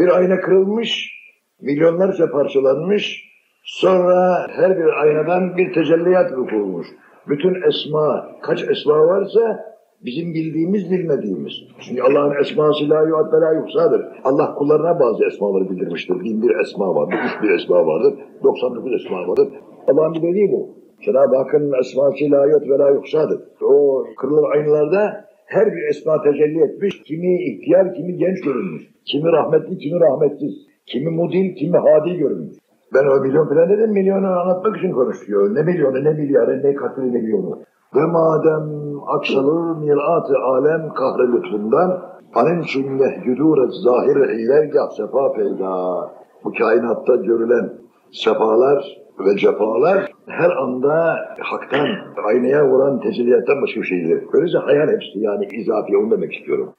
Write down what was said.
Bir ayna kırılmış, milyonlarca parçalanmış, sonra her bir aynadan bir tecelliyat vukuulmuş. Bütün esma, kaç esma varsa bizim bildiğimiz bilmediğimiz. Çünkü Allah'ın esması la yuat ve la. Allah kullarına bazı esmaları bildirmiştir. Bin bir esma vardır, üç bir esma vardır, 99 esma vardır. Allah'ın bir dediği bu. Cenab-ı Hakk'ın esması la yuat ve la yuhsadır. O kırılan aynalarda her bir esma tecelli etmiş. Kimi ihtiyar, kimi genç görünmüş. Kimi rahmetli, kimi rahmetsiz. Kimi mudil, kimi hadi görünmüş. Ben o milyon falan dedim, milyonu anlatmak için konuşuyor. Ne milyonu, ne milyarı, ne katili, ne milyonu. Ve madem aksalır mirat-ı alem kahre lütfundan, anin için yehcuduret zahir eylergah sefa peyda. Bu kainatta görülen sefalar ve cefalar her anda haktan, aynaya vuran tecelliyattan başka bir şeydir. Böylece hayal hepsi yani izafiye onu demek istiyorum.